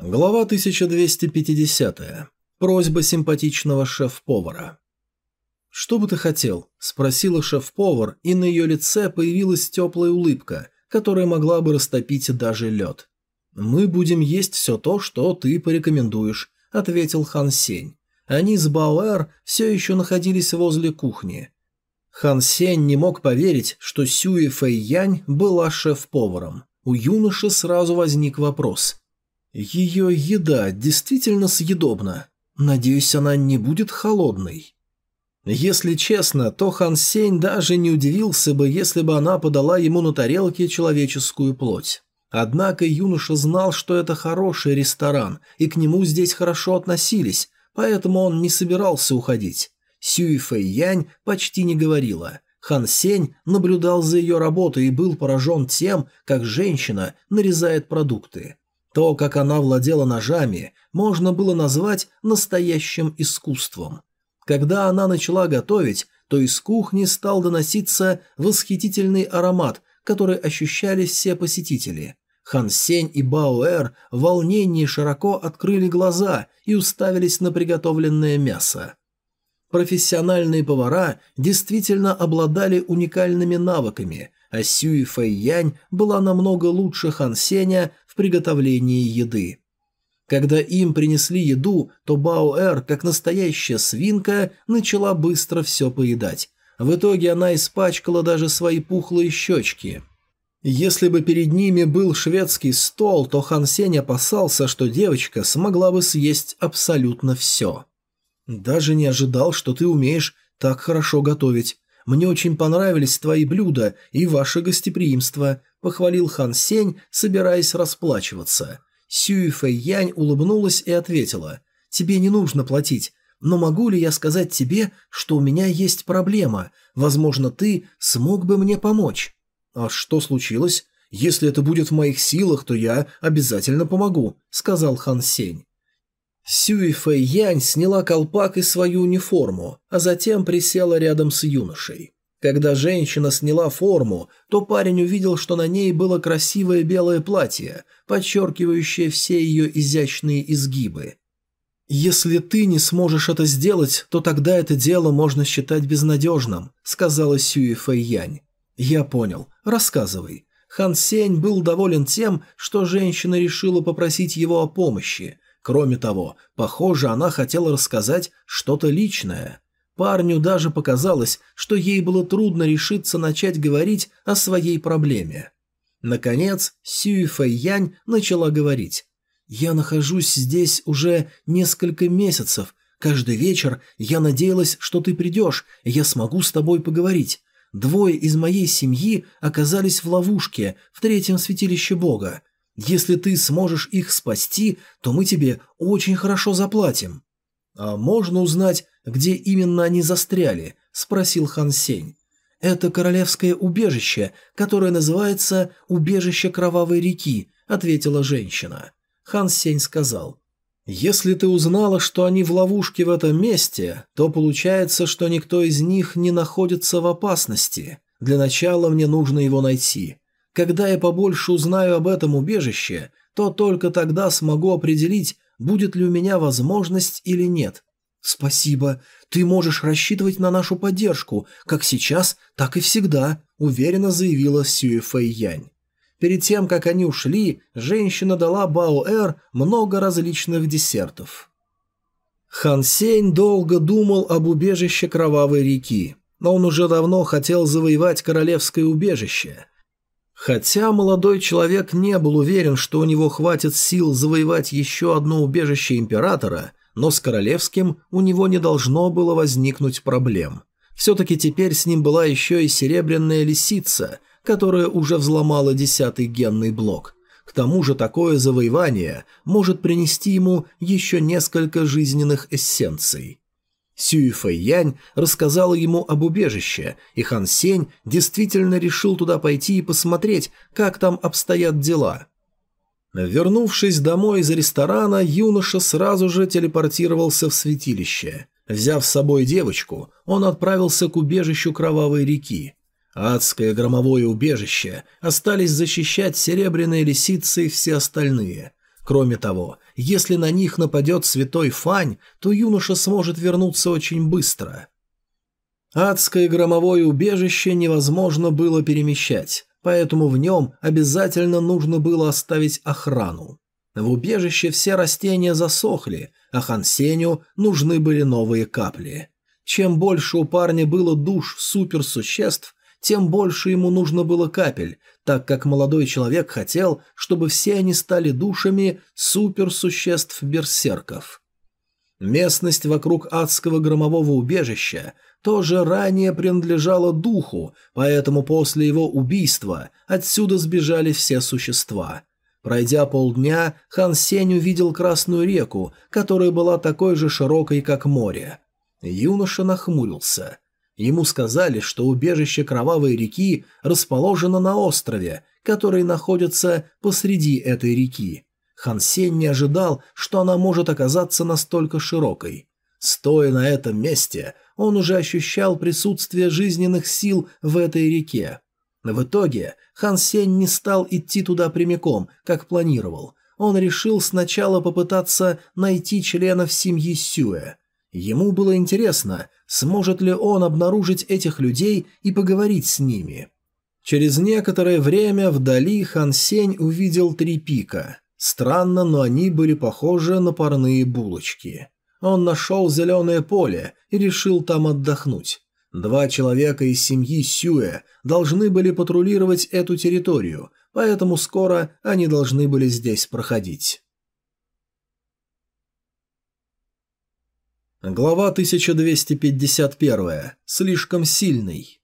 Глава 1250. Просьба симпатичного шеф-повара. «Что бы ты хотел?» – спросила шеф-повар, и на ее лице появилась теплая улыбка, которая могла бы растопить даже лед. «Мы будем есть все то, что ты порекомендуешь», – ответил Хан Сень. Они с Бауэр все еще находились возле кухни. Хан Сень не мог поверить, что Сюи Фэй Янь была шеф-поваром. У юноши сразу возник вопрос – ее еда действительно съедобна. Надеюсь, она не будет холодной. Если честно, то Хан Сень даже не удивился бы, если бы она подала ему на тарелке человеческую плоть. Однако юноша знал, что это хороший ресторан, и к нему здесь хорошо относились, поэтому он не собирался уходить. Сюй Фэй Янь почти не говорила. Хан Сень наблюдал за ее работой и был поражен тем, как женщина нарезает продукты. То, как она владела ножами, можно было назвать настоящим искусством. Когда она начала готовить, то из кухни стал доноситься восхитительный аромат, который ощущали все посетители. Хан Сень и Баоэр в волнении широко открыли глаза и уставились на приготовленное мясо. Профессиональные повара действительно обладали уникальными навыками, а Сюй Фэй Янь была намного лучше Хан Сеня приготовлении еды. Когда им принесли еду, то Баоэр, как настоящая свинка, начала быстро все поедать. В итоге она испачкала даже свои пухлые щечки. Если бы перед ними был шведский стол, то Хан Сень опасался, что девочка смогла бы съесть абсолютно все. «Даже не ожидал, что ты умеешь так хорошо готовить. Мне очень понравились твои блюда и ваше гостеприимство. – похвалил Хан Сень, собираясь расплачиваться. Сюй Фэй Янь улыбнулась и ответила. «Тебе не нужно платить, но могу ли я сказать тебе, что у меня есть проблема? Возможно, ты смог бы мне помочь». «А что случилось? Если это будет в моих силах, то я обязательно помогу», – сказал Хан Сень. Сюй Фэй Янь сняла колпак и свою униформу, а затем присела рядом с юношей. Когда женщина сняла форму, то парень увидел, что на ней было красивое белое платье, подчеркивающее все ее изящные изгибы. «Если ты не сможешь это сделать, то тогда это дело можно считать безнадежным», — сказала Сюи Фэйянь. «Я понял. Рассказывай». Хан Сень был доволен тем, что женщина решила попросить его о помощи. Кроме того, похоже, она хотела рассказать что-то личное. Парню даже показалось, что ей было трудно решиться начать говорить о своей проблеме. Наконец, Сюй Фэй Янь начала говорить. «Я нахожусь здесь уже несколько месяцев. Каждый вечер я надеялась, что ты придешь, и я смогу с тобой поговорить. Двое из моей семьи оказались в ловушке в третьем святилище Бога. Если ты сможешь их спасти, то мы тебе очень хорошо заплатим». «А можно узнать, где именно они застряли?» – спросил Хан Сень. «Это королевское убежище, которое называется «Убежище Кровавой реки», – ответила женщина. Хан Сень сказал. «Если ты узнала, что они в ловушке в этом месте, то получается, что никто из них не находится в опасности. Для начала мне нужно его найти. Когда я побольше узнаю об этом убежище, то только тогда смогу определить, будет ли у меня возможность или нет. «Спасибо. Ты можешь рассчитывать на нашу поддержку, как сейчас, так и всегда», – уверенно заявила Сюэ Фэй Янь. Перед тем, как они ушли, женщина дала Бао-Эр много различных десертов. Хан Сень долго думал об убежище Кровавой реки, но он уже давно хотел завоевать королевское убежище. Хотя молодой человек не был уверен, что у него хватит сил завоевать еще одно убежище императора – но с королевским у него не должно было возникнуть проблем. Все-таки теперь с ним была еще и серебряная лисица, которая уже взломала десятый генный блок. К тому же такое завоевание может принести ему еще несколько жизненных эссенций. Сюй Фэйянь рассказала ему об убежище, и Хан Сень действительно решил туда пойти и посмотреть, как там обстоят дела – Вернувшись домой из ресторана, юноша сразу же телепортировался в святилище. Взяв с собой девочку, он отправился к убежищу Кровавой реки. Адское громовое убежище остались защищать серебряные лисицы и все остальные. Кроме того, если на них нападет святой Фань, то юноша сможет вернуться очень быстро. Адское громовое убежище невозможно было перемещать, поэтому в нем обязательно нужно было оставить охрану. В убежище все растения засохли, а Хансеню нужны были новые капли. Чем больше у парня было душ суперсуществ, тем больше ему нужно было капель, так как молодой человек хотел, чтобы все они стали душами суперсуществ-берсерков. Местность вокруг адского громового убежища тоже ранее принадлежала духу, поэтому после его убийства отсюда сбежали все существа. Пройдя полдня, Хан Сень увидел Красную реку, которая была такой же широкой, как море. Юноша нахмурился. Ему сказали, что убежище Кровавой реки расположено на острове, который находится посреди этой реки. Хан Сень не ожидал, что она может оказаться настолько широкой. Стоя на этом месте, он уже ощущал присутствие жизненных сил в этой реке. В итоге Хан Сень не стал идти туда прямиком, как планировал. Он решил сначала попытаться найти членов семьи Сюэ. Ему было интересно, сможет ли он обнаружить этих людей и поговорить с ними. Через некоторое время вдали Хан Сень увидел три пика. Странно, но они были похожи на парные булочки. Он нашел зеленое поле и решил там отдохнуть. Два человека из семьи Сюэ должны были патрулировать эту территорию, поэтому скоро они должны были здесь проходить. Глава 1251. Слишком сильный.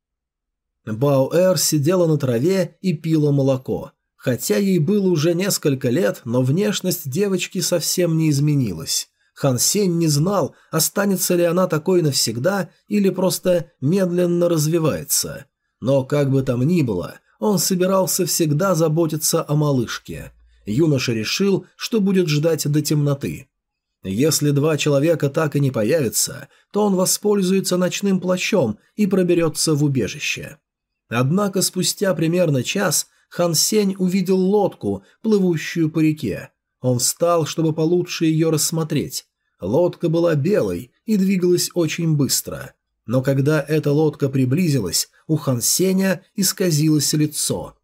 Баоэр сидела на траве и пила молоко. Хотя ей было уже несколько лет, но внешность девочки совсем не изменилась. Хан Сень не знал, останется ли она такой навсегда или просто медленно развивается. Но как бы там ни было, он собирался всегда заботиться о малышке. Юноша решил, что будет ждать до темноты. Если два человека так и не появятся, то он воспользуется ночным плащом и проберется в убежище. Однако спустя примерно час Хан Сень увидел лодку, плывущую по реке. Он встал, чтобы получше ее рассмотреть. Лодка была белой и двигалась очень быстро. Но когда эта лодка приблизилась, у Хан Сеня исказилось лицо.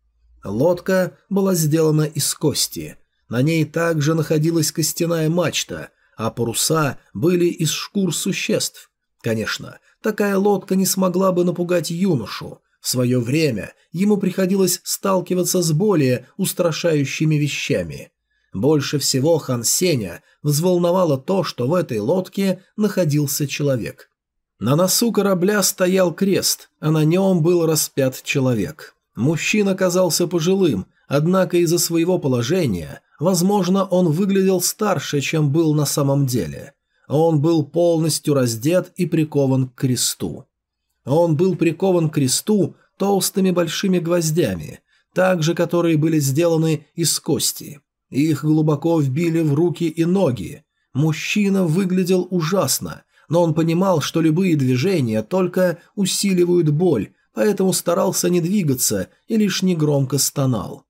Лодка была сделана из кости. На ней также находилась костяная мачта – а паруса были из шкур существ. Конечно, такая лодка не смогла бы напугать юношу. В свое время ему приходилось сталкиваться с более устрашающими вещами. Больше всего Хан Сеня взволновало то, что в этой лодке находился человек. На носу корабля стоял крест, а на нем был распят человек. Мужчина казался пожилым, однако из-за своего положения Возможно, он выглядел старше, чем был на самом деле. Он был полностью раздет и прикован к кресту. Он был прикован к кресту толстыми большими гвоздями, также которые были сделаны из кости. Их глубоко вбили в руки и ноги. Мужчина выглядел ужасно, но он понимал, что любые движения только усиливают боль, поэтому старался не двигаться и лишь негромко стонал.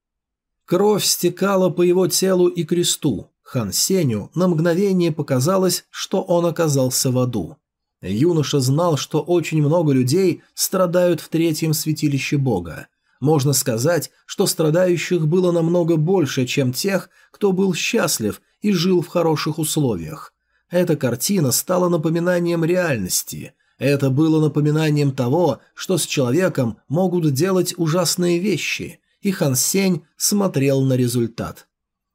Кровь стекала по его телу и кресту. Хан Сеню на мгновение показалось, что он оказался в аду. Юноша знал, что очень много людей страдают в третьем святилище Бога. Можно сказать, что страдающих было намного больше, чем тех, кто был счастлив и жил в хороших условиях. Эта картина стала напоминанием реальности. Это было напоминанием того, что с человеком могут делать ужасные вещи – и Хан Сень смотрел на результат.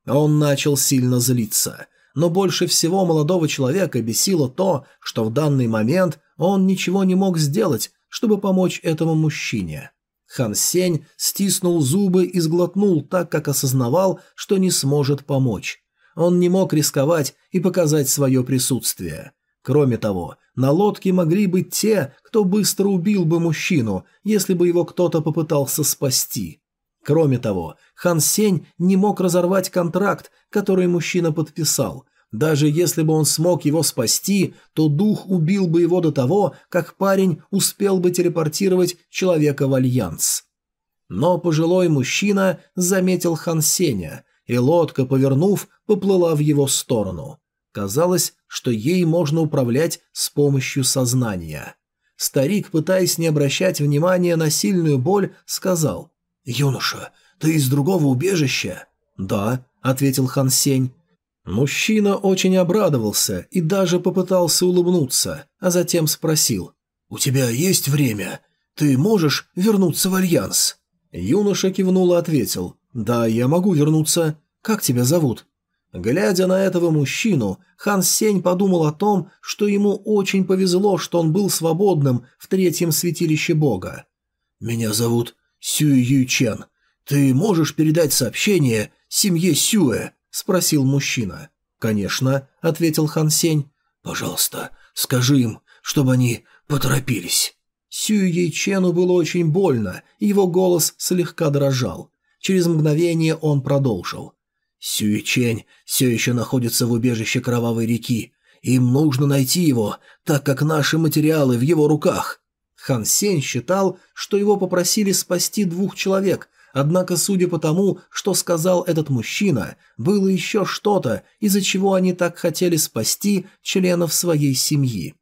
Он начал сильно злиться, но больше всего молодого человека бесило то, что в данный момент он ничего не мог сделать, чтобы помочь этому мужчине. Хан Сень стиснул зубы и сглотнул так, как осознавал, что не сможет помочь. Он не мог рисковать и показать свое присутствие. Кроме того, на лодке могли быть те, кто быстро убил бы мужчину, если бы его кто-то попытался спасти. Кроме того, Хан Сень не мог разорвать контракт, который мужчина подписал. Даже если бы он смог его спасти, то дух убил бы его до того, как парень успел бы телепортировать человека в Альянс. Но пожилой мужчина заметил Хан Сеня. и лодка, повернув, поплыла в его сторону. Казалось, что ей можно управлять с помощью сознания. Старик, пытаясь не обращать внимания на сильную боль, сказал «Юноша, ты из другого убежища?» «Да», — ответил Хан Сень. Мужчина очень обрадовался и даже попытался улыбнуться, а затем спросил «У тебя есть время? Ты можешь вернуться в Альянс?» Юноша кивнул и ответил «Да, я могу вернуться. Как тебя зовут?» Глядя на этого мужчину, Хан Сень подумал о том, что ему очень повезло, что он был свободным в третьем святилище бога. «Меня зовут Сюй Ючен. Ты можешь передать сообщение семье Сюэ?» – спросил мужчина. «Конечно», – ответил Хан Сень. «Пожалуйста, скажи им, чтобы они поторопились». Сюй Ючену было очень больно, его голос слегка дрожал. Через мгновение он продолжил. Сюичень все еще находится в убежище Кровавой реки. Им нужно найти его, так как наши материалы в его руках. Хан Сень считал, что его попросили спасти двух человек, однако, судя по тому, что сказал этот мужчина, было еще что-то, из-за чего они так хотели спасти членов своей семьи.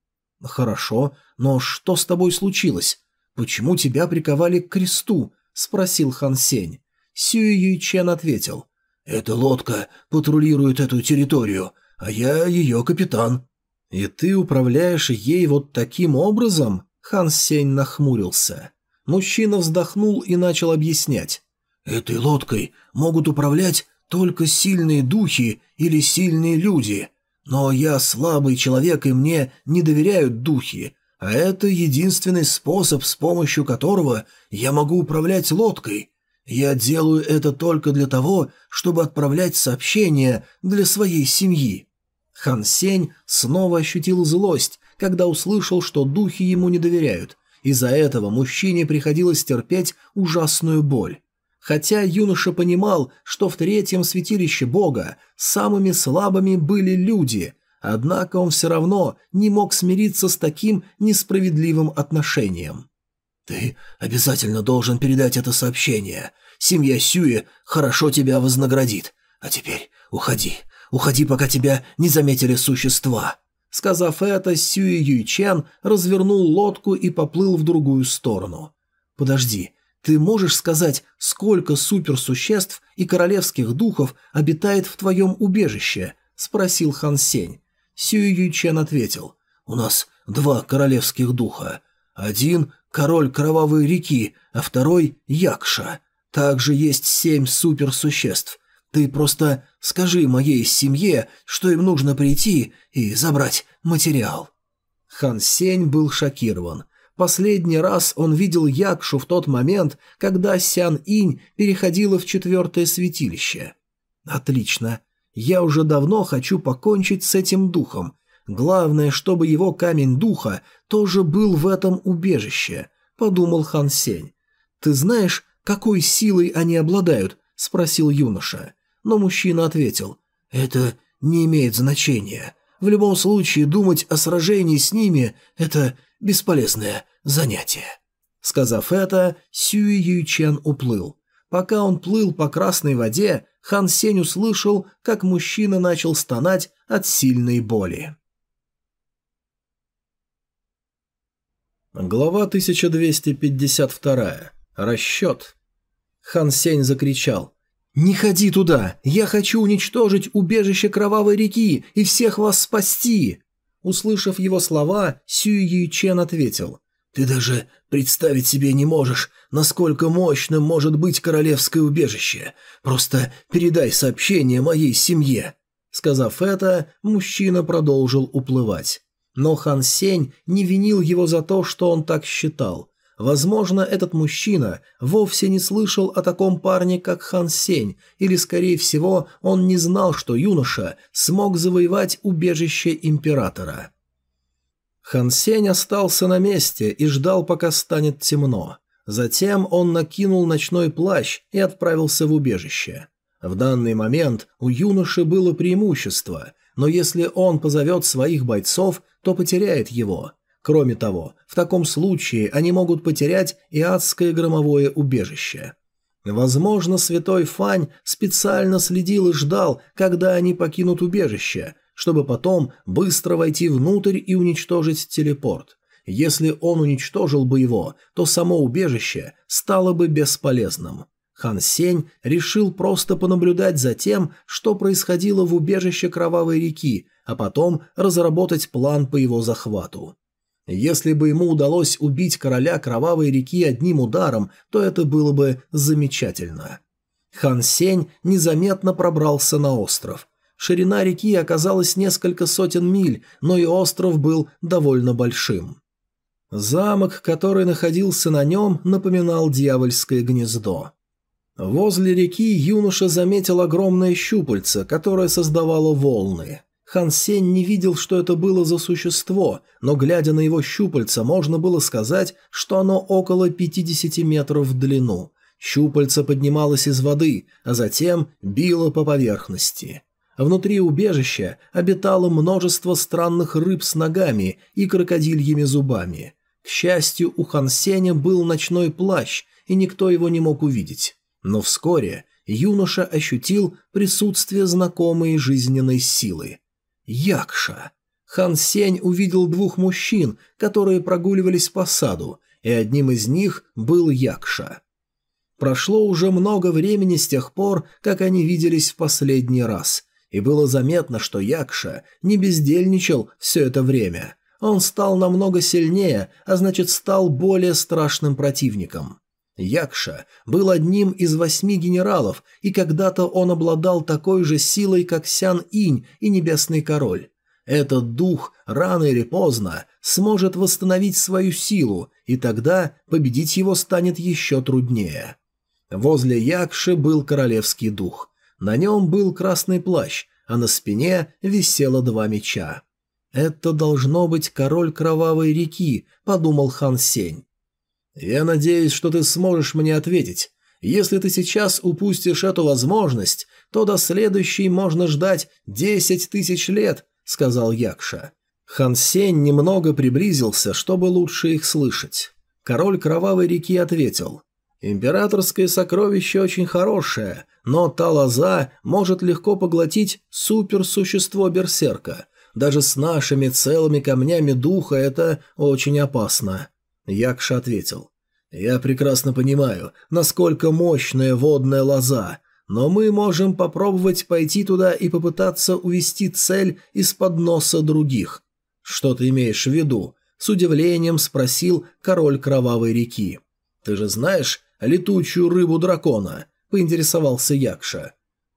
«Хорошо, но что с тобой случилось? Почему тебя приковали к кресту?» – спросил Хан Сень. Сюй Юйчен ответил – «Эта лодка патрулирует эту территорию, а я ее капитан». «И ты управляешь ей вот таким образом?» Хан Сень нахмурился. Мужчина вздохнул и начал объяснять. «Этой лодкой могут управлять только сильные духи или сильные люди. Но я слабый человек, и мне не доверяют духи, а это единственный способ, с помощью которого я могу управлять лодкой. Я делаю это только для того, чтобы отправлять сообщения для своей семьи». Хан Сень снова ощутил злость, когда услышал, что духи ему не доверяют. Из-за этого мужчине приходилось терпеть ужасную боль. Хотя юноша понимал, что в третьем святилище Бога самыми слабыми были люди, однако он все равно не мог смириться с таким несправедливым отношением. «Ты обязательно должен передать это сообщение. Семья Сюэ хорошо тебя вознаградит. А теперь уходи. Уходи, пока тебя не заметили существа». Сказав это, Сюэ Юйчен развернул лодку и поплыл в другую сторону. «Подожди, ты можешь сказать, сколько суперсуществ и королевских духов обитает в твоем убежище?» – спросил Хан Сень. Сюэ Юйчен ответил. «У нас два королевских духа. Один король Кровавой реки, а второй – Якша. Также есть семь суперсуществ. Ты просто скажи моей семье, что им нужно прийти и забрать материал». Хан Сень был шокирован. Последний раз он видел Якшу в тот момент, когда Сян Инь переходила в четвертое святилище. «Отлично. Я уже давно хочу покончить с этим духом. Главное, чтобы его камень духа тоже был в этом убежище», — подумал Хан Сень. «Ты знаешь, какой силой они обладают?» — спросил юноша. Но мужчина ответил. «Это не имеет значения. В любом случае, думать о сражении с ними — это бесполезное занятие». Сказав это, Сюи Юйчен уплыл. Пока он плыл по красной воде, Хан Сень услышал, как мужчина начал стонать от сильной боли. Глава 1252. Расчет. Хан Сень закричал. «Не ходи туда! Я хочу уничтожить убежище Кровавой реки и всех вас спасти!» Услышав его слова, Сюй Ючен ответил. «Ты даже представить себе не можешь, насколько мощным может быть королевское убежище. Просто передай сообщение моей семье». Сказав это, мужчина продолжил уплывать. Но Хан Сень не винил его за то, что он так считал. Возможно, этот мужчина вовсе не слышал о таком парне, как Хан Сень, или, скорее всего, он не знал, что юноша смог завоевать убежище императора. Хан Сень остался на месте и ждал, пока станет темно. Затем он накинул ночной плащ и отправился в убежище. В данный момент у юноши было преимущество – но если он позовет своих бойцов, то потеряет его. Кроме того, в таком случае они могут потерять и адское громовое убежище. Возможно, святой Фань специально следил и ждал, когда они покинут убежище, чтобы потом быстро войти внутрь и уничтожить телепорт. Если он уничтожил бы его, то само убежище стало бы бесполезным. Хан Сень решил просто понаблюдать за тем, что происходило в убежище Кровавой реки, а потом разработать план по его захвату. Если бы ему удалось убить короля Кровавой реки одним ударом, то это было бы замечательно. Хан Сень незаметно пробрался на остров. Ширина реки оказалась несколько сотен миль, но и остров был довольно большим. Замок, который находился на нем, напоминал дьявольское гнездо. Возле реки юноша заметил огромное щупальце, которое создавало волны. Хан Сень не видел, что это было за существо, но, глядя на его щупальца, можно было сказать, что оно около 50 метров в длину. Щупальце поднималось из воды, а затем било по поверхности. Внутри убежища обитало множество странных рыб с ногами и крокодильями зубами. К счастью, у Хан Сеня был ночной плащ, и никто его не мог увидеть. Но вскоре юноша ощутил присутствие знакомой жизненной силы. Якша. Хан Сень увидел двух мужчин, которые прогуливались по саду, и одним из них был Якша. Прошло уже много времени с тех пор, как они виделись в последний раз, и было заметно, что Якша не бездельничал все это время. Он стал намного сильнее, а значит стал более страшным противником. Якша был одним из восьми генералов, и когда-то он обладал такой же силой, как Сян-Инь и Небесный Король. Этот дух рано или поздно сможет восстановить свою силу, и тогда победить его станет еще труднее. Возле Якши был королевский дух. На нем был красный плащ, а на спине висело два меча. «Это должно быть король кровавой реки», — подумал Хан Сень. «Я надеюсь, что ты сможешь мне ответить. Если ты сейчас упустишь эту возможность, то до следующей можно ждать десять тысяч лет», — сказал Якша. Хан Сень немного приблизился, чтобы лучше их слышать. Король Кровавой реки ответил. «Императорское сокровище очень хорошее, но та лоза может легко поглотить суперсущество Берсерка. Даже с нашими целыми камнями духа это очень опасно». Якша ответил. «Я прекрасно понимаю, насколько мощная водная лоза, но мы можем попробовать пойти туда и попытаться увести цель из-под носа других». «Что ты имеешь в виду?» – с удивлением спросил король Кровавой реки. «Ты же знаешь летучую рыбу дракона?» – поинтересовался Якша.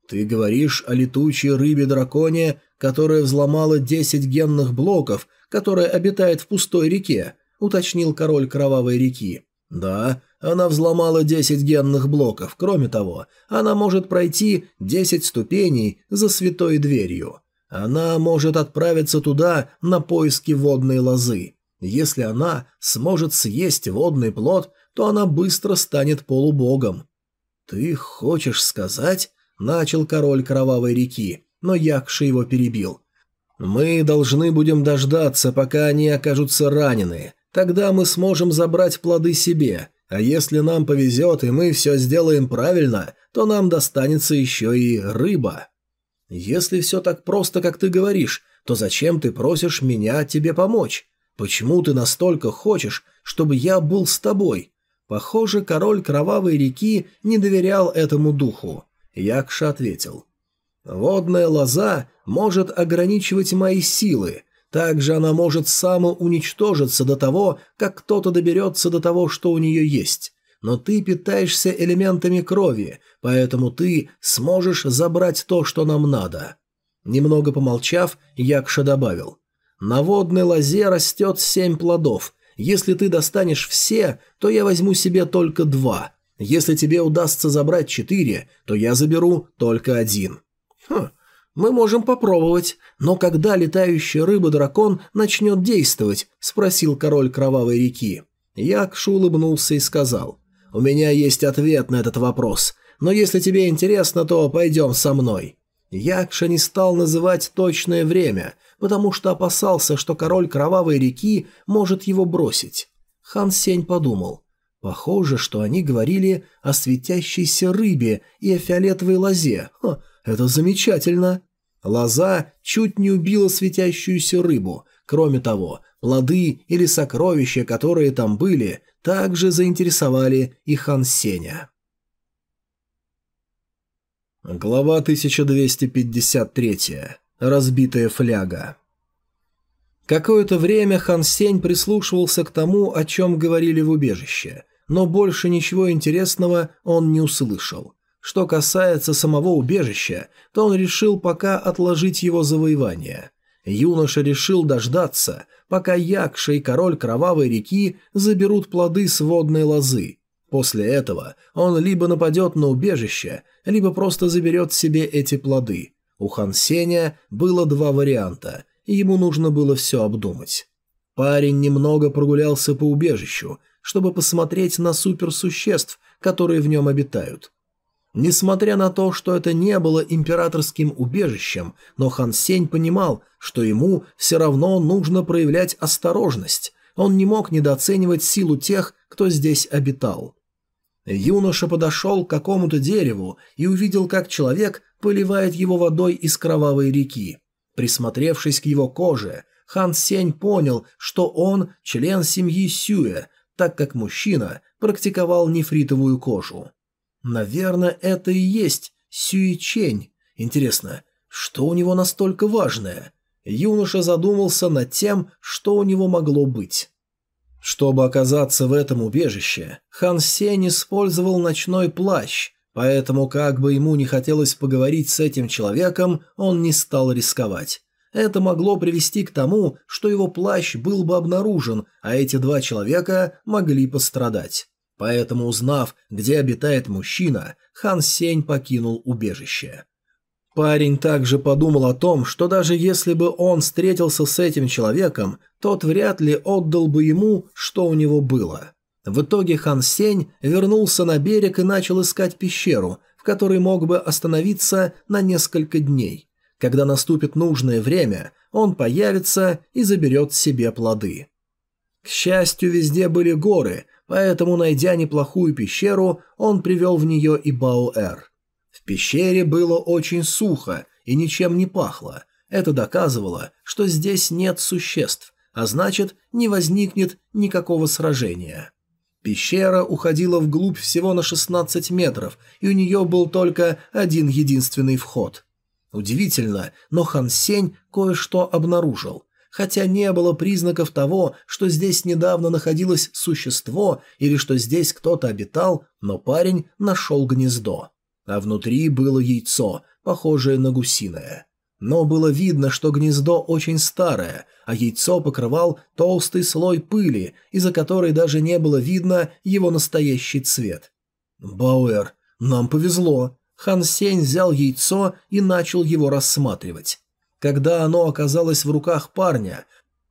«Ты говоришь о летучей рыбе-драконе, которая взломала 10 генных блоков, которая обитает в пустой реке, – уточнил король Кровавой реки. «Да, она взломала 10 генных блоков. Кроме того, она может пройти 10 ступеней за святой дверью. Она может отправиться туда на поиски водной лозы. Если она сможет съесть водный плод, то она быстро станет полубогом». «Ты хочешь сказать?» – начал король Кровавой реки, но Якши его перебил. «Мы должны будем дождаться, пока они окажутся ранены. Тогда мы сможем забрать плоды себе, а если нам повезет и мы все сделаем правильно, то нам достанется еще и рыба. Если все так просто, как ты говоришь, то зачем ты просишь меня тебе помочь? Почему ты настолько хочешь, чтобы я был с тобой? Похоже, король Кровавой реки не доверял этому духу. Якша ответил. «Водная лоза может ограничивать мои силы, также она может самоуничтожиться до того, как кто-то доберется до того, что у нее есть. Но ты питаешься элементами крови, поэтому ты сможешь забрать то, что нам надо». Немного помолчав, Якша добавил. «На водной лозе растет семь плодов. Если ты достанешь все, то я возьму себе только два. Если тебе удастся забрать четыре, то я заберу только один». «Хм, «Мы можем попробовать, но когда летающая рыба-дракон начнет действовать?» – спросил король Кровавой реки. Якш улыбнулся и сказал. «У меня есть ответ на этот вопрос, но если тебе интересно, то пойдем со мной». Якша не стал называть точное время, потому что опасался, что король Кровавой реки может его бросить. Хан Сень подумал. Похоже, что они говорили о светящейся рыбе и о фиолетовой лозе. Ха, это замечательно. Лоза чуть не убила светящуюся рыбу. Кроме того, плоды или сокровища, которые там были, также заинтересовали и Хан Сеня. Глава 1253. Разбитая фляга. Какое-то время Хан Сень прислушивался к тому, о чем говорили в убежище, но больше ничего интересного он не услышал. Что касается самого убежища, то он решил пока отложить его завоевание. Юноша решил дождаться, пока Якша и король Кровавой реки заберут плоды с водной лозы. После этого он либо нападет на убежище, либо просто заберет себе эти плоды. У Хан Сеня было два варианта, и ему нужно было все обдумать. Парень немного прогулялся по убежищу, чтобы посмотреть на суперсуществ, которые в нем обитают. Несмотря на то, что это не было императорским убежищем, но Хан Сень понимал, что ему все равно нужно проявлять осторожность. Он не мог недооценивать силу тех, кто здесь обитал. Юноша подошел к какому-то дереву и увидел, как человек поливает его водой из кровавой реки. Присмотревшись к его коже, Хан Сень понял, что он член семьи Сюэ, так как мужчина практиковал нефритовую кожу. Наверное, это и есть Сюичень. Интересно, что у него настолько важное? Юноша задумался над тем, что у него могло быть. Чтобы оказаться в этом убежище, Хан Сень использовал ночной плащ, поэтому, как бы ему не хотелось поговорить с этим человеком, он не стал рисковать. Это могло привести к тому, что его плащ был бы обнаружен, а эти два человека могли пострадать. Поэтому, узнав, где обитает мужчина, Хан Сень покинул убежище. Парень также подумал о том, что даже если бы он встретился с этим человеком, тот вряд ли отдал бы ему, что у него было. В итоге Хан Сень вернулся на берег и начал искать пещеру, в которой мог бы остановиться на несколько дней. Когда наступит нужное время, он появится и заберет себе плоды. К счастью, везде были горы, поэтому, найдя неплохую пещеру, он привел в нее и Баоэр. В пещере было очень сухо и ничем не пахло. Это доказывало, что здесь нет существ, а значит, не возникнет никакого сражения. Пещера уходила вглубь всего на 16 метров, и у нее был только один единственный вход. Удивительно, но Хан Сень кое-что обнаружил. Хотя не было признаков того, что здесь недавно находилось существо или что здесь кто-то обитал, но парень нашел гнездо. А внутри было яйцо, похожее на гусиное. Но было видно, что гнездо очень старое, а яйцо покрывал толстый слой пыли, из-за которой даже не было видно его настоящий цвет. «Бауэр, нам повезло». Хан Сень взял яйцо и начал его рассматривать. Когда оно оказалось в руках парня,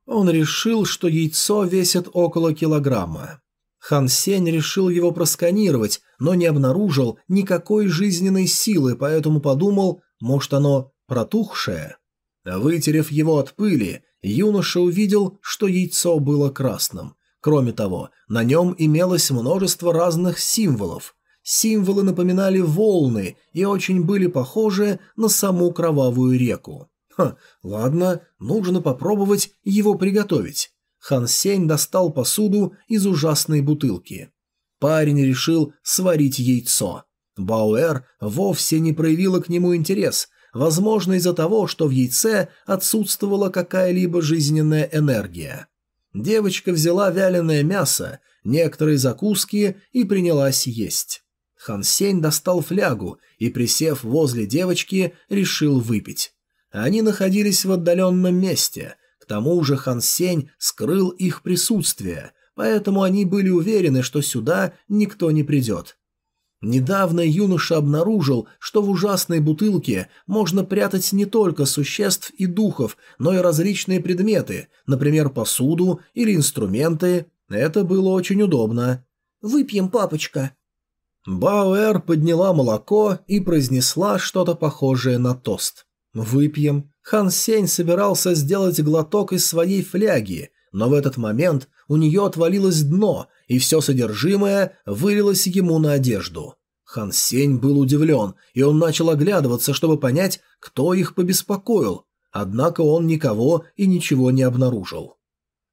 он решил, что яйцо весит около килограмма. Хан Сень решил его просканировать, но не обнаружил никакой жизненной силы, поэтому подумал, может оно протухшее. Вытерев его от пыли, юноша увидел, что яйцо было красным. Кроме того, на нем имелось множество разных символов. Символы напоминали волны и очень были похожи на саму кровавую реку. Ха, ладно, нужно попробовать его приготовить. Хан Сень достал посуду из ужасной бутылки. Парень решил сварить яйцо. Бауэр вовсе не проявила к нему интерес, возможно из-за того, что в яйце отсутствовала какая-либо жизненная энергия. Девочка взяла вяленое мясо, некоторые закуски и принялась есть. Хан Сень достал флягу и, присев возле девочки, решил выпить. Они находились в отдаленном месте, к тому же Хан Сень скрыл их присутствие, поэтому они были уверены, что сюда никто не придет. Недавно юноша обнаружил, что в ужасной бутылке можно прятать не только существ и духов, но и различные предметы, например, посуду или инструменты. Это было очень удобно. «Выпьем, папочка». Бауэр подняла молоко и произнесла что-то похожее на тост. «Выпьем». Хан Сень собирался сделать глоток из своей фляги, но в этот момент у нее отвалилось дно, и все содержимое вылилось ему на одежду. Хан Сень был удивлен, и он начал оглядываться, чтобы понять, кто их побеспокоил, однако он никого и ничего не обнаружил.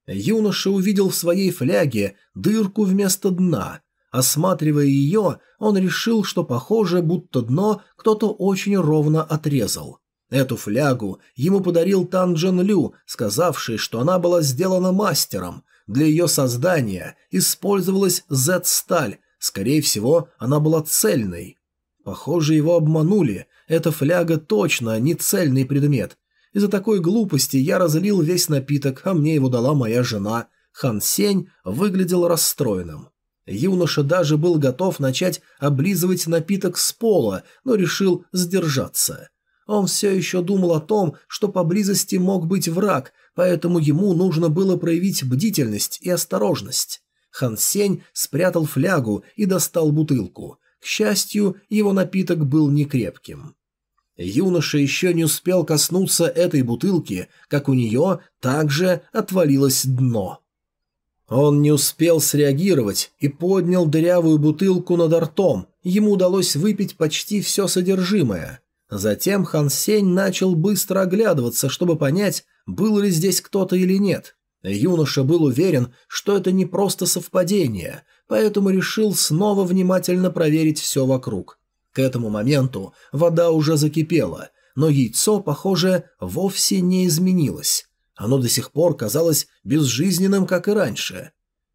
Юноша увидел в своей фляге дырку вместо дна. Осматривая ее, он решил, что похоже, будто дно кто-то очень ровно отрезал. Эту флягу ему подарил Тан Джен Лю, сказавший, что она была сделана мастером. Для ее создания использовалась Z-сталь, скорее всего, она была цельной. Похоже, его обманули, эта фляга точно не цельный предмет, из-за такой глупости я разлил весь напиток, а мне его дала моя жена. Хан Сень выглядел расстроенным. Юноша даже был готов начать облизывать напиток с пола, но решил сдержаться. Он все еще думал о том, что поблизости мог быть враг, поэтому ему нужно было проявить бдительность и осторожность. Хан Сень спрятал флягу и достал бутылку. К счастью, его напиток был некрепким. Юноша еще не успел коснуться этой бутылки, как у нее также отвалилось дно. Он не успел среагировать и поднял дырявую бутылку над ртом. Ему удалось выпить почти все содержимое. Затем Хан Сень начал быстро оглядываться, чтобы понять, был ли здесь кто-то или нет. Юноша был уверен, что это не просто совпадение, поэтому решил снова внимательно проверить все вокруг. К этому моменту вода уже закипела, но яйцо, похоже, вовсе не изменилось. Оно до сих пор казалось безжизненным, как и раньше.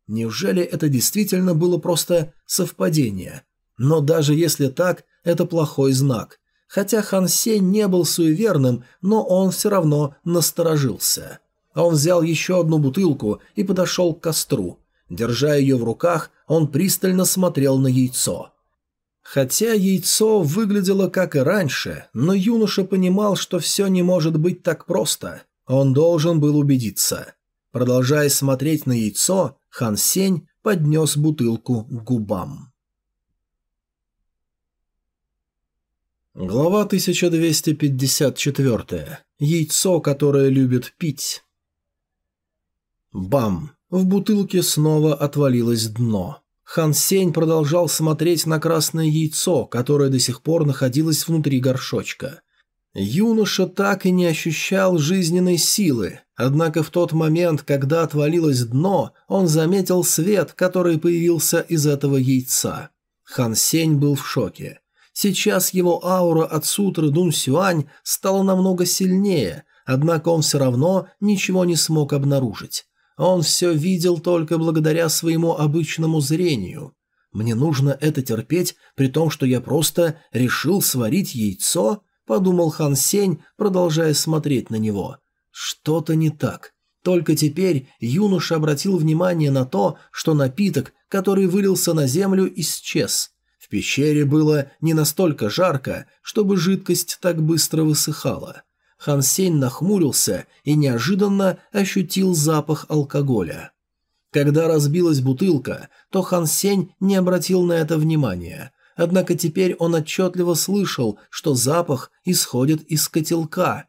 Неужели это действительно было просто совпадение? Но даже если так, это плохой знак. Хотя Хан Сень не был суеверным, но он все равно насторожился. Он взял еще одну бутылку и подошел к костру. Держа ее в руках, он пристально смотрел на яйцо. Хотя яйцо выглядело как и раньше, но юноша понимал, что все не может быть так просто. Он должен был убедиться. Продолжая смотреть на яйцо, Хан Сень поднес бутылку к губам. Глава 1254. Яйцо, которое любит пить. Бам! В бутылке снова отвалилось дно. Хан Сень продолжал смотреть на красное яйцо, которое до сих пор находилось внутри горшочка. Юноша так и не ощущал жизненной силы, однако в тот момент, когда отвалилось дно, он заметил свет, который появился из этого яйца. Хан Сень был в шоке. Сейчас его аура от сутры Дун Сюань стала намного сильнее, однако он все равно ничего не смог обнаружить. Он все видел только благодаря своему обычному зрению. Мне нужно это терпеть, при том, что я просто решил сварить яйцо, подумал Хан Сень, продолжая смотреть на него. Что-то не так. Только теперь юноша обратил внимание на то, что напиток, который вылился на землю, исчез. В пещере было не настолько жарко, чтобы жидкость так быстро высыхала. Хан Сень нахмурился и неожиданно ощутил запах алкоголя. Когда разбилась бутылка, то Хан Сень не обратил на это внимания, однако теперь он отчетливо слышал, что запах исходит из котелка.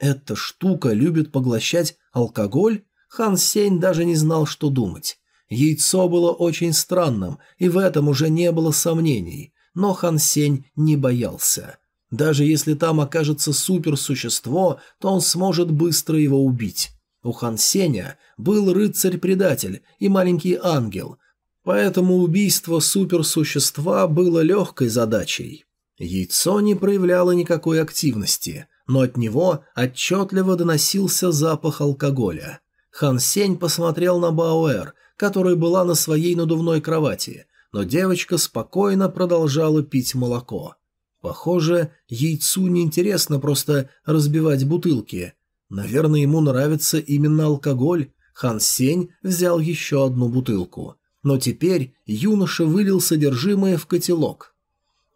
Эта штука любит поглощать алкоголь? Хан Сень даже не знал, что думать. Яйцо было очень странным, и в этом уже не было сомнений, но Хан Сень не боялся. Даже если там окажется суперсущество, то он сможет быстро его убить. У Хан Сеня был рыцарь-предатель и маленький ангел, поэтому убийство суперсущества было легкой задачей. Яйцо не проявляло никакой активности, но от него отчетливо доносился запах алкоголя. Хан Сень посмотрел на Бауэр, которая была на своей надувной кровати, но девочка спокойно продолжала пить молоко. Похоже, яйцу неинтересно просто разбивать бутылки. Наверное, ему нравится именно алкоголь. Хан Сень взял еще одну бутылку. Но теперь юноша вылил содержимое в котелок.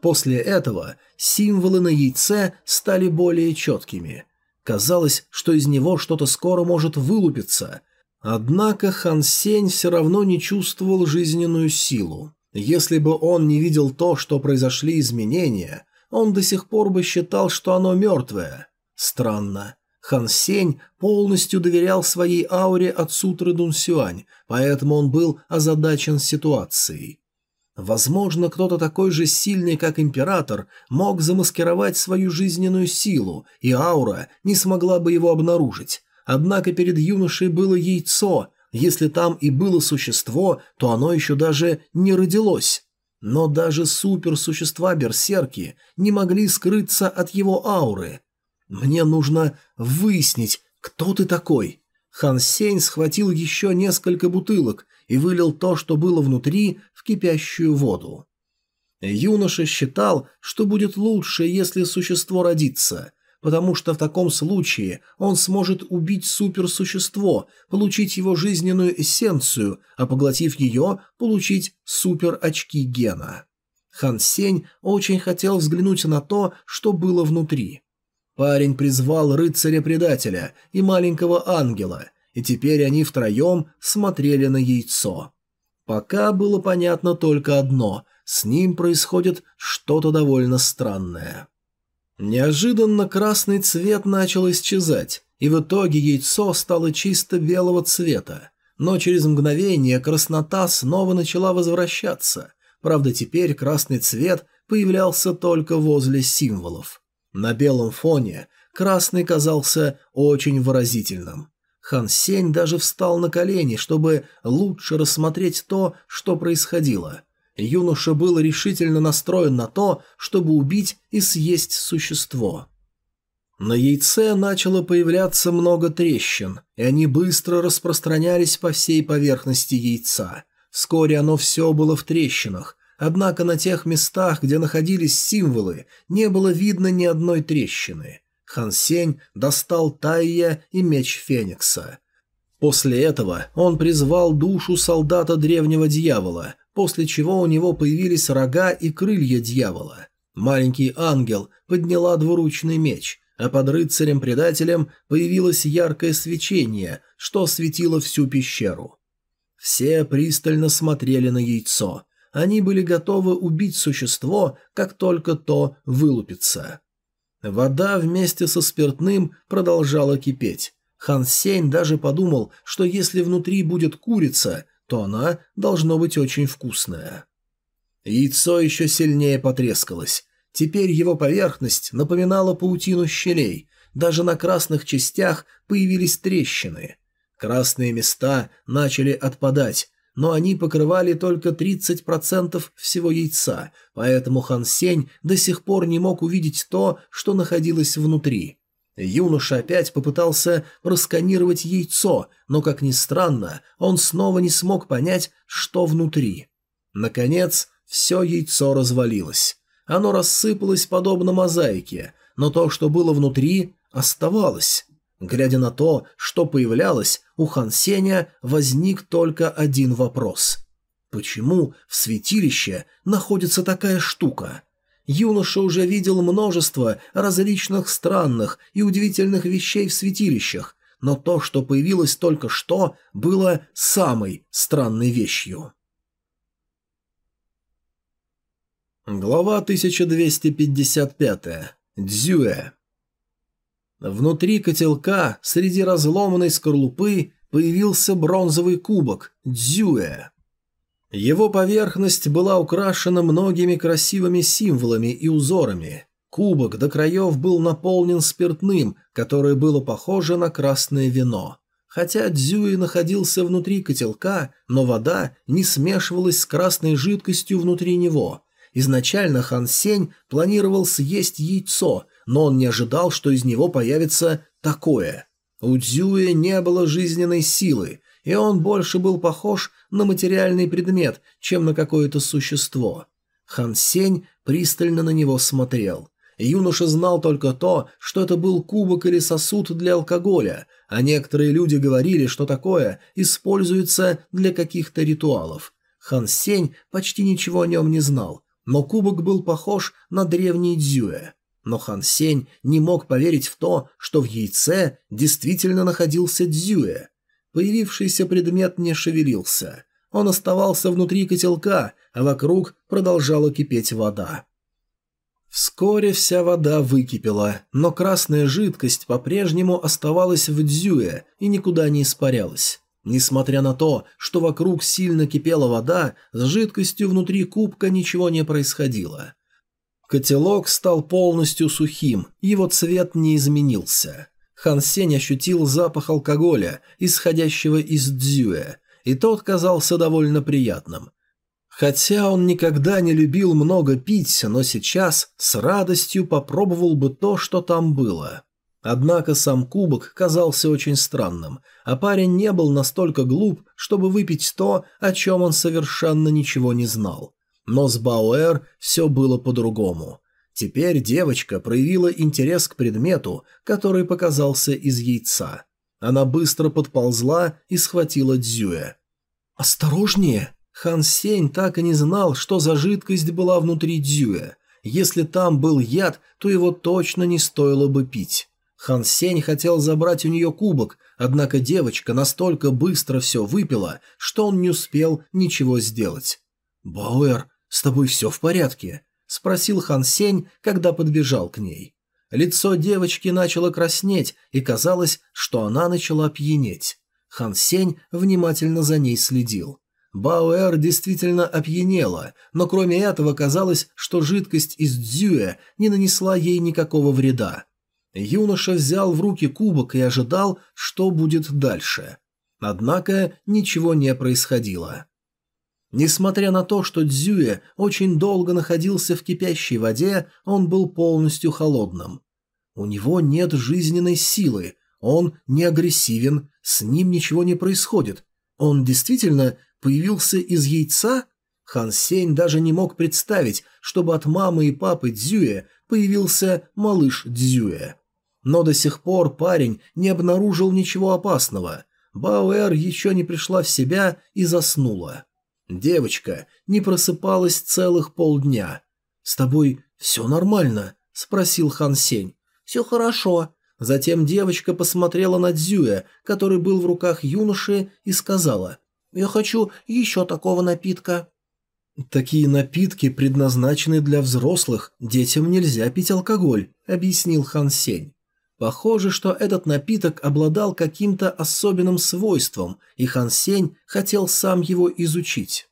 После этого символы на яйце стали более четкими. Казалось, что из него что-то скоро может вылупиться. Однако Хан Сень все равно не чувствовал жизненную силу. Если бы он не видел то, что произошли изменения, он до сих пор бы считал, что оно мертвое. Странно. Хан Сень полностью доверял своей ауре от сутры Дун Сюань, поэтому он был озадачен ситуацией. Возможно, кто-то такой же сильный, как император, мог замаскировать свою жизненную силу, и аура не смогла бы его обнаружить. Однако перед юношей было яйцо, если там и было существо, то оно еще даже не родилось. Но даже суперсущества-берсерки не могли скрыться от его ауры. «Мне нужно выяснить, кто ты такой». Хан Сень схватил еще несколько бутылок и вылил то, что было внутри, в кипящую воду. Юноша считал, что будет лучше, если существо родится, потому что в таком случае он сможет убить суперсущество, получить его жизненную эссенцию, а поглотив ее, получить супер-очки гена. Хан Сень очень хотел взглянуть на то, что было внутри. Парень призвал рыцаря-предателя и маленького ангела, и теперь они втроем смотрели на яйцо. Пока было понятно только одно – с ним происходит что-то довольно странное. Неожиданно красный цвет начал исчезать, и в итоге яйцо стало чисто белого цвета. Но через мгновение краснота снова начала возвращаться. Правда, теперь красный цвет появлялся только возле символов. На белом фоне красный казался очень выразительным. Хан Сень даже встал на колени, чтобы лучше рассмотреть то, что происходило. Юноша был решительно настроен на то, чтобы убить и съесть существо. На яйце начало появляться много трещин, и они быстро распространялись по всей поверхности яйца. Вскоре оно все было в трещинах, Однако на тех местах, где находились символы, не было видно ни одной трещины. Хан Сень достал Тайя и меч Феникса. После этого он призвал душу солдата древнего дьявола, после чего у него появились рога и крылья дьявола. Маленький ангел подняла двуручный меч, а под рыцарем-предателем появилось яркое свечение, что осветило всю пещеру. Все пристально смотрели на яйцо – они были готовы убить существо, как только то вылупится. Вода вместе со спиртным продолжала кипеть. Хан Сень даже подумал, что если внутри будет курица, то она должно быть очень вкусная. Яйцо еще сильнее потрескалось. Теперь его поверхность напоминала паутину щелей. Даже на красных частях появились трещины. Красные места начали отпадать, но они покрывали только 30% всего яйца, поэтому Хан Сень до сих пор не мог увидеть то, что находилось внутри. Юноша опять попытался просканировать яйцо, но, как ни странно, он снова не смог понять, что внутри. Наконец, все яйцо развалилось. Оно рассыпалось подобно мозаике, но то, что было внутри, оставалось. Глядя на то, что появлялось, у Хан Сеня возник только один вопрос. Почему в святилище находится такая штука? Юноша уже видел множество различных странных и удивительных вещей в святилищах, но то, что появилось только что, было самой странной вещью. Глава 1255. Дзюэ. Внутри котелка, среди разломанной скорлупы, появился бронзовый кубок – дзюэ. Его поверхность была украшена многими красивыми символами и узорами. Кубок до краев был наполнен спиртным, которое было похоже на красное вино. Хотя дзюэ находился внутри котелка, но вода не смешивалась с красной жидкостью внутри него. Изначально Хан Сень планировал съесть яйцо – но он не ожидал, что из него появится такое. У Дзюэ не было жизненной силы, и он больше был похож на материальный предмет, чем на какое-то существо. Хан Сень пристально на него смотрел. Юноша знал только то, что это был кубок или сосуд для алкоголя, а некоторые люди говорили, что такое используется для каких-то ритуалов. Хан Сень почти ничего о нем не знал, но кубок был похож на древний дзюэ. Но Хан Сень не мог поверить в то, что в яйце действительно находился дзюэ. Появившийся предмет не шевелился. Он оставался внутри котелка, а вокруг продолжала кипеть вода. Вскоре вся вода выкипела, но красная жидкость по-прежнему оставалась в дзюе и никуда не испарялась. Несмотря на то, что вокруг сильно кипела вода, с жидкостью внутри кубка ничего не происходило. Котелок стал полностью сухим, его цвет не изменился. Хан Сень ощутил запах алкоголя, исходящего из дзюэ, и тот казался довольно приятным. Хотя он никогда не любил много пить, но сейчас с радостью попробовал бы то, что там было. Однако сам кубок казался очень странным, а парень не был настолько глуп, чтобы выпить то, о чем он совершенно ничего не знал. Но с Бауэр все было по-другому. Теперь девочка проявила интерес к предмету, который показался из яйца. Она быстро подползла и схватила Дзюэ. «Осторожнее!» Хан Сень так и не знал, что за жидкость была внутри Дзюя. Если там был яд, то его точно не стоило бы пить. Хан Сень хотел забрать у нее кубок, однако девочка настолько быстро все выпила, что он не успел ничего сделать. «Бауэр, с тобой все в порядке?» – спросил Хан Сень, когда подбежал к ней. Лицо девочки начало краснеть, и казалось, что она начала пьянеть. Хан Сень внимательно за ней следил. Бауэр действительно опьянела, но кроме этого казалось, что жидкость из дзюя не нанесла ей никакого вреда. Юноша взял в руки кубок и ожидал, что будет дальше. Однако ничего не происходило. Несмотря на то, что Дзюэ очень долго находился в кипящей воде, он был полностью холодным. У него нет жизненной силы, он не агрессивен, с ним ничего не происходит. Он действительно появился из яйца? Хан Сень даже не мог представить, чтобы от мамы и папы Дзюэ появился малыш Дзюэ. Но до сих пор парень не обнаружил ничего опасного. Бауэр еще не пришла в себя и заснула. Девочка не просыпалась целых полдня. «С тобой все нормально?» – спросил Хан Сень. «Все хорошо». Затем девочка посмотрела на Дзюя, который был в руках юноши, и сказала я хочу еще такого напитка». «Такие напитки предназначены для взрослых, детям нельзя пить алкоголь», — объяснил Хан Сень. Похоже, что этот напиток обладал каким-то особенным свойством, и Хан Сень хотел сам его изучить.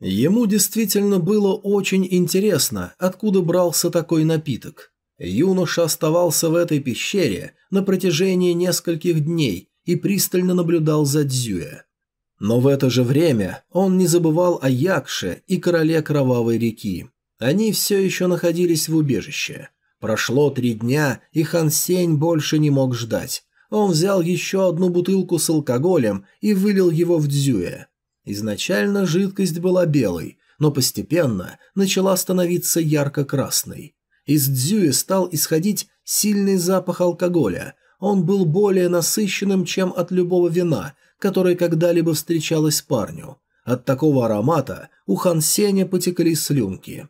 Ему действительно было очень интересно, откуда брался такой напиток. Юноша оставался в этой пещере на протяжении нескольких дней и пристально наблюдал за Дзюя. Но в это же время он не забывал о Якше и короле Кровавой реки. Они все еще находились в убежище. Прошло три дня, и Хан Сень больше не мог ждать. Он взял еще одну бутылку с алкоголем и вылил его в дзюэ. Изначально жидкость была белой, но постепенно начала становиться ярко-красной. Из дзюэ стал исходить сильный запах алкоголя. Он был более насыщенным, чем от любого вина, которая когда-либо встречалась парню. От такого аромата у Хан Сеня потекли слюнки.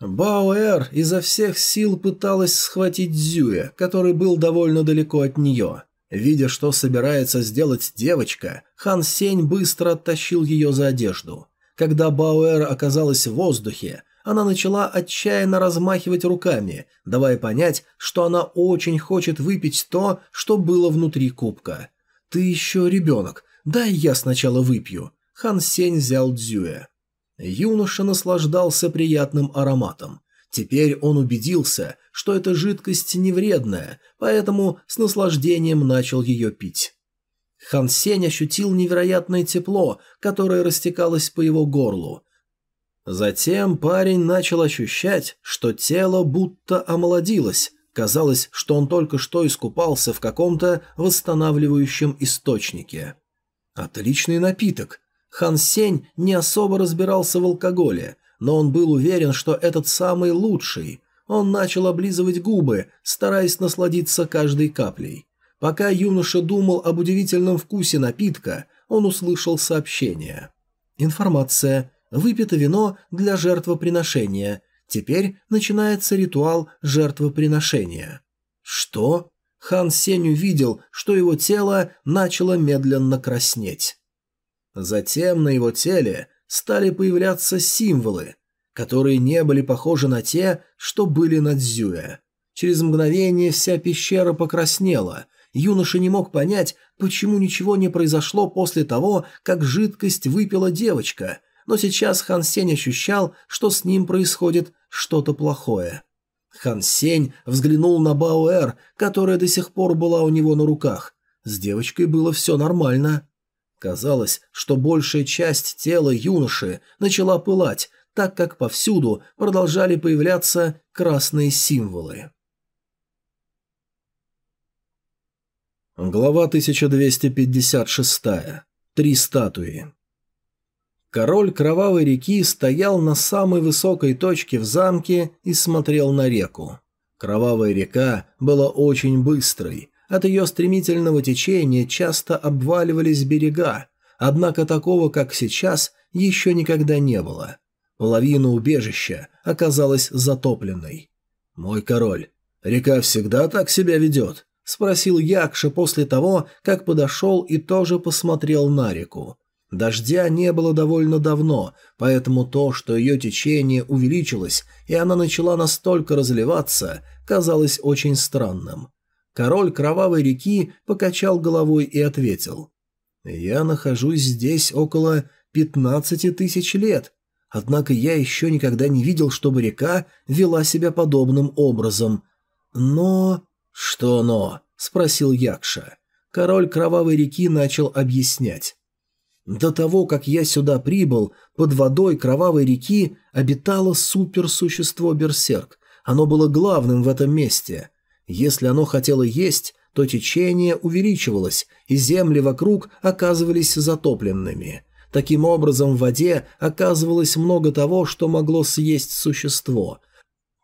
Баоэр изо всех сил пыталась схватить Зюя, который был довольно далеко от нее. Видя, что собирается сделать девочка, Хан Сень быстро оттащил ее за одежду. Когда Бауэр оказалась в воздухе, она начала отчаянно размахивать руками, давая понять, что она очень хочет выпить то, что было внутри кубка. «Ты еще ребенок. Дай я сначала выпью». Хан Сень взял дзюэ. Юноша наслаждался приятным ароматом. Теперь он убедился, что эта жидкость не вредная, поэтому с наслаждением начал ее пить. Хан Сень ощутил невероятное тепло, которое растекалось по его горлу. Затем парень начал ощущать, что тело будто омолодилось, Казалось, что он только что искупался в каком-то восстанавливающем источнике. Отличный напиток. Хан Сень не особо разбирался в алкоголе, но он был уверен, что этот самый лучший. Он начал облизывать губы, стараясь насладиться каждой каплей. Пока юноша думал об удивительном вкусе напитка, он услышал сообщение. Информация. Выпито вино для жертвоприношения. Теперь начинается ритуал жертвоприношения. Что? Хан Сень увидел, что его тело начало медленно краснеть. Затем на его теле стали появляться символы. которые не были похожи на те, что были на Дзюэ. Через мгновение вся пещера покраснела. Юноша не мог понять, почему ничего не произошло после того, как жидкость выпила девочка, но сейчас Хан Сень ощущал, что с ним происходит что-то плохое. Хан Сень взглянул на Баоэр, которая до сих пор была у него на руках. С девочкой было все нормально. Казалось, что большая часть тела юноши начала пылать, так как повсюду продолжали появляться красные символы. Глава 1256. Три статуи. Король Кровавой реки стоял на самой высокой точке в замке и смотрел на реку. Кровавая река была очень быстрой. От ее стремительного течения часто обваливались берега, однако такого, как сейчас, еще никогда не было. Половина убежища оказалась затопленной. «Мой король, река всегда так себя ведет?» – спросил Якша после того, как подошел и тоже посмотрел на реку. Дождя не было довольно давно, поэтому то, что ее течение увеличилось и она начала настолько разливаться, казалось очень странным. Король Кровавой реки покачал головой и ответил. «Я нахожусь здесь около пятнадцати тысяч лет, однако я еще никогда не видел, чтобы река вела себя подобным образом. Но...» «Что но?» – спросил Якша. Король Кровавой реки начал объяснять. До того, как я сюда прибыл, под водой Кровавой реки обитало суперсущество Берсерк. Оно было главным в этом месте. Если оно хотело есть, то течение увеличивалось, и земли вокруг оказывались затопленными. Таким образом, в воде оказывалось много того, что могло съесть существо.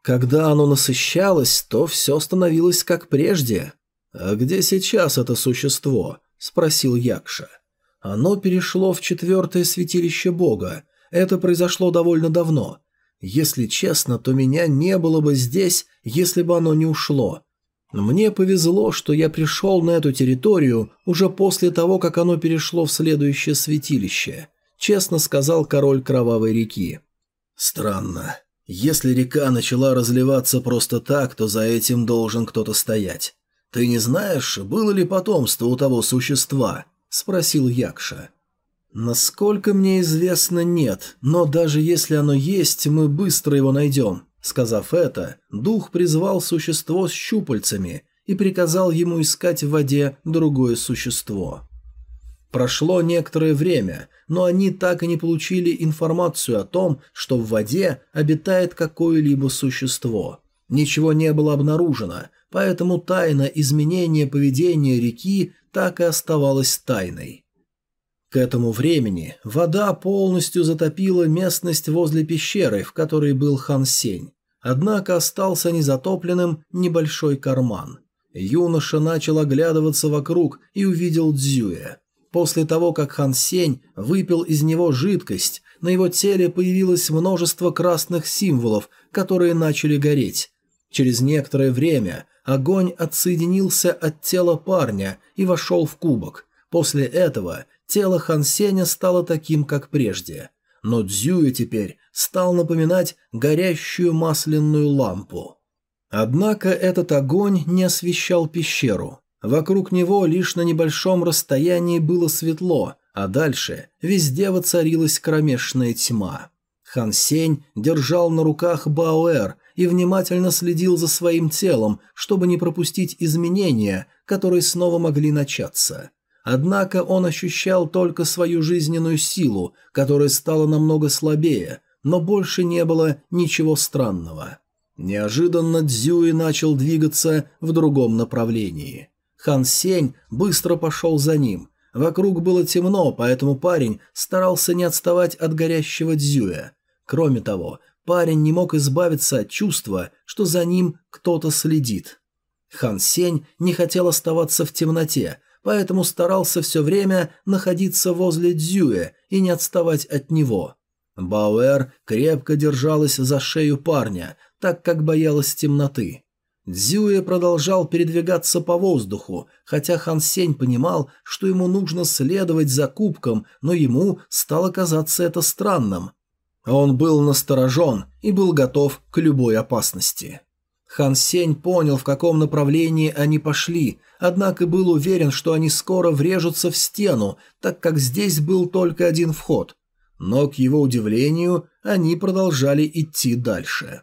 Когда оно насыщалось, то все становилось как прежде. «А где сейчас это существо?» – спросил Якша. – оно перешло в четвертое святилище Бога. Это произошло довольно давно. Если честно, то меня не было бы здесь, если бы оно не ушло. Мне повезло, что я пришел на эту территорию уже после того, как оно перешло в следующее святилище, честно сказал король Кровавой реки. Странно. Если река начала разливаться просто так, то за этим должен кто-то стоять. Ты не знаешь, было ли потомство у того существа? – спросил Якша. «Насколько мне известно, нет, но даже если оно есть, мы быстро его найдем». Сказав это, дух призвал существо с щупальцами и приказал ему искать в воде другое существо. Прошло некоторое время, но они так и не получили информацию о том, что в воде обитает какое-либо существо. Ничего не было обнаружено, поэтому тайна изменения поведения реки так и оставалась тайной. К этому времени вода полностью затопила местность возле пещеры, в которой был Хан Сень. Однако остался незатопленным небольшой карман. Юноша начал оглядываться вокруг и увидел Дзюя. После того, как Хан Сень выпил из него жидкость, на его теле появилось множество красных символов, которые начали гореть. Через некоторое время огонь отсоединился от тела парня и вошел в кубок. После этого тело Хан Сеня стало таким, как прежде. Но Дзюя теперь стал напоминать горящую масляную лампу. Однако этот огонь не освещал пещеру. Вокруг него лишь на небольшом расстоянии было светло, а дальше везде воцарилась кромешная тьма. Хан Сень держал на руках Баоэр и внимательно следил за своим телом, чтобы не пропустить изменения, которые снова могли начаться. Однако он ощущал только свою жизненную силу, которая стала намного слабее, но больше не было ничего странного. Неожиданно Дзюи начал двигаться в другом направлении. Хан Сень быстро пошел за ним. Вокруг было темно, поэтому парень старался не отставать от горящего Дзюя. Кроме того, парень не мог избавиться от чувства, что за ним кто-то следит. Хан Сень не хотел оставаться в темноте, поэтому старался все время находиться возле Дзюэ и не отставать от него. Бауэр крепко держалась за шею парня, так как боялась темноты. Дзюэ продолжал передвигаться по воздуху, хотя Хан Сень понимал, что ему нужно следовать за кубком, но ему стало казаться это странным. Он был насторожен и был готов к любой опасности. Хан Сень понял, в каком направлении они пошли, однако был уверен, что они скоро врежутся в стену, так как здесь был только один вход. Но, к его удивлению, они продолжали идти дальше.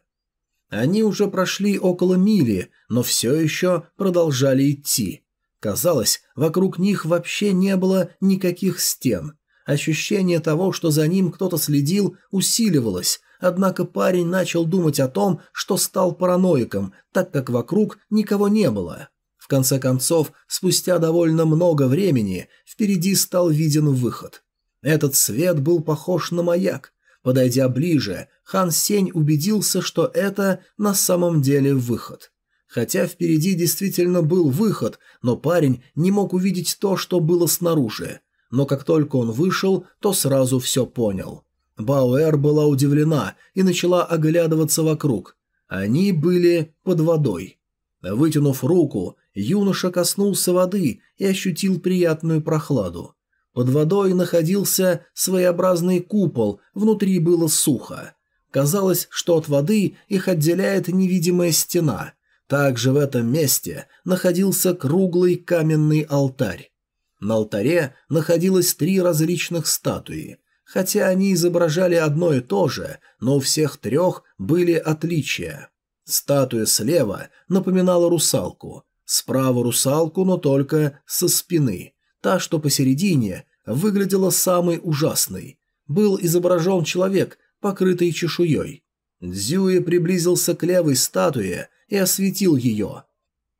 Они уже прошли около мили, но все еще продолжали идти. Казалось, вокруг них вообще не было никаких стен. Ощущение того, что за ним кто-то следил, усиливалось, однако парень начал думать о том, что стал параноиком, так как вокруг никого не было. В конце концов, спустя довольно много времени, впереди стал виден выход. Этот свет был похож на маяк. Подойдя ближе, Хан Сень убедился, что это на самом деле выход. Хотя впереди действительно был выход, но парень не мог увидеть то, что было снаружи но как только он вышел, то сразу все понял. Бауэр была удивлена и начала оглядываться вокруг. Они были под водой. Вытянув руку, юноша коснулся воды и ощутил приятную прохладу. Под водой находился своеобразный купол, внутри было сухо. Казалось, что от воды их отделяет невидимая стена. Также в этом месте находился круглый каменный алтарь. На алтаре находилось три различных статуи. Хотя они изображали одно и то же, но у всех трех были отличия. Статуя слева напоминала русалку, справа русалку, но только со спины. Та, что посередине, выглядела самой ужасной. Был изображен человек, покрытый чешуей. Дзюи приблизился к левой статуе и осветил ее.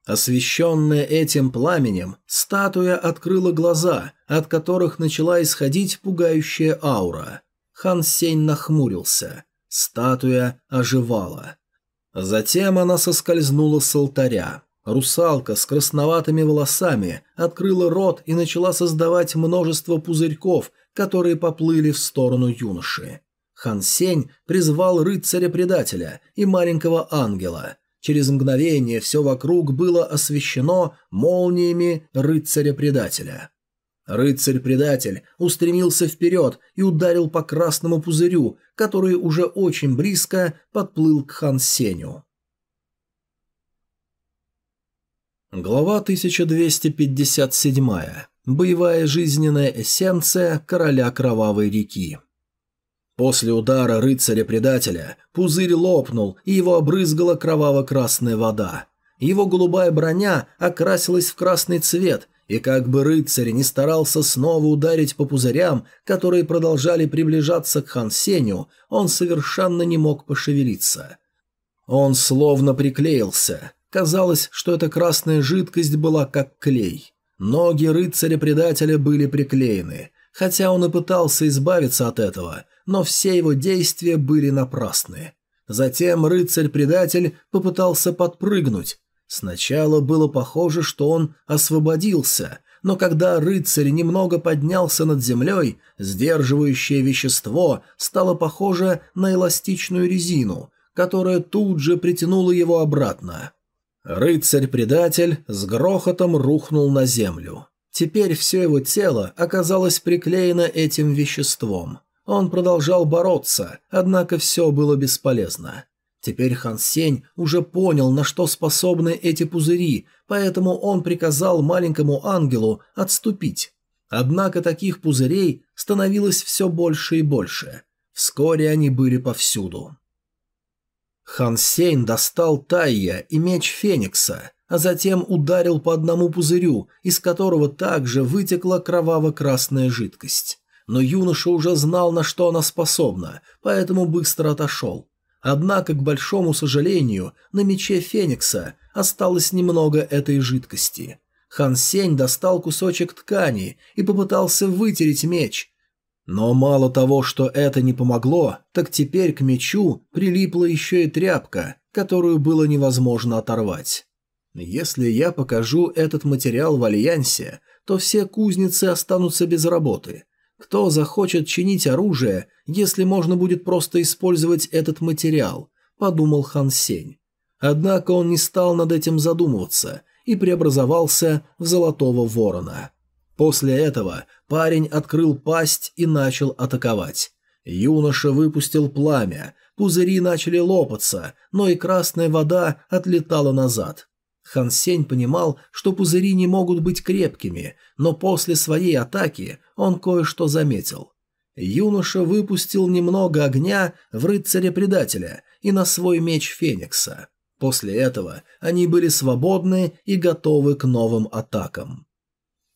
Освещенная этим пламенем, статуя открыла глаза, от которых начала исходить пугающая аура. Хан Сень нахмурился. Статуя оживала. Затем она соскользнула с алтаря. Русалка с красноватыми волосами открыла рот и начала создавать множество пузырьков, которые поплыли в сторону юноши. Хан Сень призвал рыцаря-предателя и маленького ангела – Через мгновение все вокруг было освещено молниями рыцаря-предателя. Рыцарь-предатель устремился вперед и ударил по красному пузырю, который уже очень близко подплыл к Хан Сеню. Глава 1257. Боевая жизненная эссенция короля Кровавой реки. После удара рыцаря-предателя пузырь лопнул, и его обрызгала кроваво-красная вода. Его голубая броня окрасилась в красный цвет, и как бы рыцарь не старался снова ударить по пузырям, которые продолжали приближаться к Хан Сеню, он совершенно не мог пошевелиться. Он словно приклеился. Казалось, что эта красная жидкость была как клей. Ноги рыцаря-предателя были приклеены. Хотя он и пытался избавиться от этого, но все его действия были напрасны. Затем рыцарь-предатель попытался подпрыгнуть. Сначала было похоже, что он освободился, но когда рыцарь немного поднялся над землей, сдерживающее вещество стало похоже на эластичную резину, которая тут же притянула его обратно. Рыцарь-предатель с грохотом рухнул на землю. Теперь все его тело оказалось приклеено этим веществом. Он продолжал бороться, однако все было бесполезно. Теперь Хан Сень уже понял, на что способны эти пузыри, поэтому он приказал маленькому ангелу отступить. Однако таких пузырей становилось все больше и больше. Вскоре они были повсюду. Хан Сень достал Тайя и меч Феникса, а затем ударил по одному пузырю, из которого также вытекла кроваво-красная жидкость но юноша уже знал, на что она способна, поэтому быстро отошел. Однако, к большому сожалению, на мече Феникса осталось немного этой жидкости. Хан Сень достал кусочек ткани и попытался вытереть меч. Но мало того, что это не помогло, так теперь к мечу прилипла еще и тряпка, которую было невозможно оторвать. Если я покажу этот материал в Альянсе, то все кузницы останутся без работы, кто захочет чинить оружие, если можно будет просто использовать этот материал, подумал Хан Сень. Однако он не стал над этим задумываться и преобразовался в золотого ворона. После этого парень открыл пасть и начал атаковать. Юноша выпустил пламя, пузыри начали лопаться, но и красная вода отлетала назад. Хан Сень понимал, что пузыри не могут быть крепкими, но после своей атаки он кое-что заметил. Юноша выпустил немного огня в рыцаря-предателя и на свой меч Феникса. После этого они были свободны и готовы к новым атакам.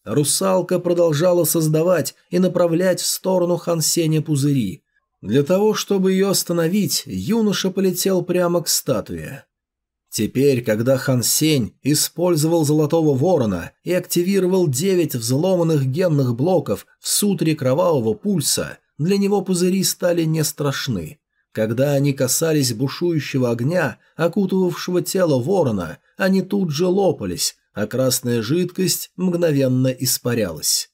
Русалка продолжала создавать и направлять в сторону Хансеня пузыри. Для того, чтобы ее остановить, юноша полетел прямо к статуе. Теперь, когда Хан Сень использовал Золотого Ворона и активировал девять взломанных генных блоков в сутре Кровавого Пульса, для него пузыри стали не страшны. Когда они касались бушующего огня, окутывавшего тело ворона, они тут же лопались, а красная жидкость мгновенно испарялась.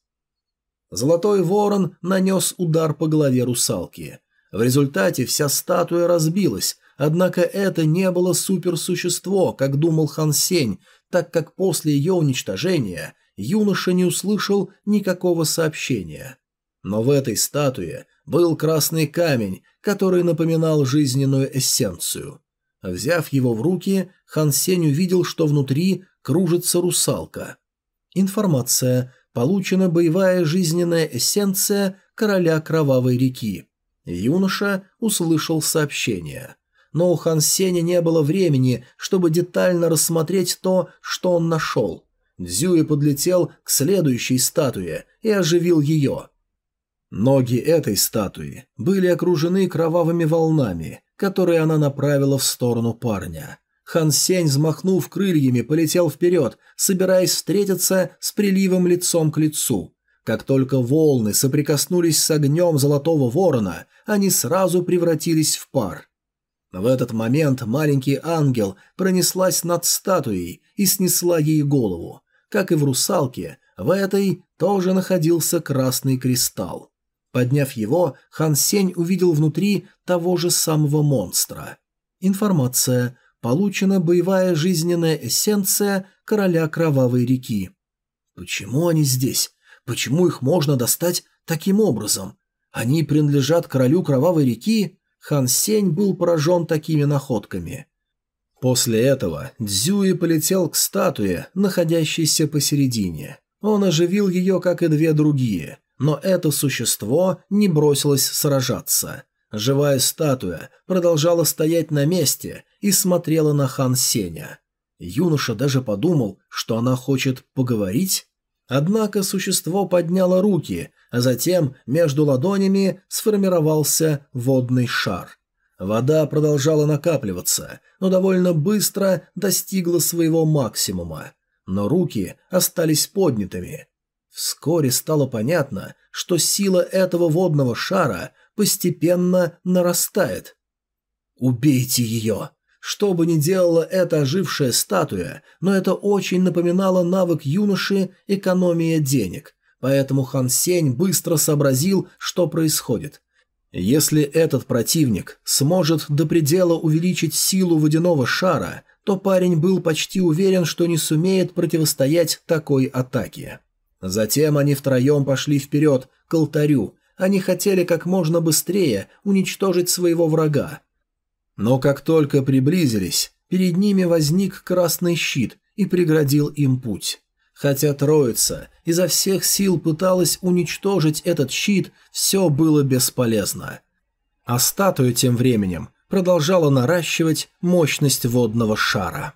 Золотой ворон нанес удар по голове русалки. В результате вся статуя разбилась, однако это не было суперсущество, как думал Хан Сень, так как после ее уничтожения юноша не услышал никакого сообщения. Но в этой статуе был красный камень, который напоминал жизненную эссенцию. Взяв его в руки, Хан Сень увидел, что внутри кружится русалка. Информация. Получена боевая жизненная эссенция короля Кровавой реки. Юноша услышал сообщение. Но у Хан Сеня не было времени, чтобы детально рассмотреть то, что он нашел. Дзюи подлетел к следующей статуе и оживил ее. Ноги этой статуи были окружены кровавыми волнами, которые она направила в сторону парня. Хан Сень, взмахнув крыльями, полетел вперед, собираясь встретиться с приливом лицом к лицу. Как только волны соприкоснулись с огнем золотого ворона, они сразу превратились в пар. В этот момент маленький ангел пронеслась над статуей и снесла ей голову. Как и в русалке, в этой тоже находился красный кристалл. Подняв его, Хан Сень увидел внутри того же самого монстра. Информация. Получена боевая жизненная эссенция короля Кровавой реки. Почему они здесь? Почему их можно достать таким образом? Они принадлежат королю Кровавой реки? Хан Сень был поражен такими находками. После этого Дзюи полетел к статуе, находящейся посередине. Он оживил ее, как и две другие, но это существо не бросилось сражаться. Живая статуя продолжала стоять на месте и смотрела на Хан Сеня. Юноша даже подумал, что она хочет поговорить. Однако существо подняло руки, а затем между ладонями сформировался водный шар. Вода продолжала накапливаться, но довольно быстро достигла своего максимума. Но руки остались поднятыми. Вскоре стало понятно, что сила этого водного шара постепенно нарастает. «Убейте ее!» Что бы ни делала эта ожившая статуя, но это очень напоминало навык юноши экономия денег, поэтому Хан Сень быстро сообразил, что происходит. Если этот противник сможет до предела увеличить силу водяного шара, то парень был почти уверен, что не сумеет противостоять такой атаке. Затем они втроем пошли вперед, к алтарю, они хотели как можно быстрее уничтожить своего врага. Но как только приблизились, перед ними возник красный щит и преградил им путь. Хотя троица изо всех сил пыталась уничтожить этот щит, все было бесполезно. А статуя тем временем продолжала наращивать мощность водного шара.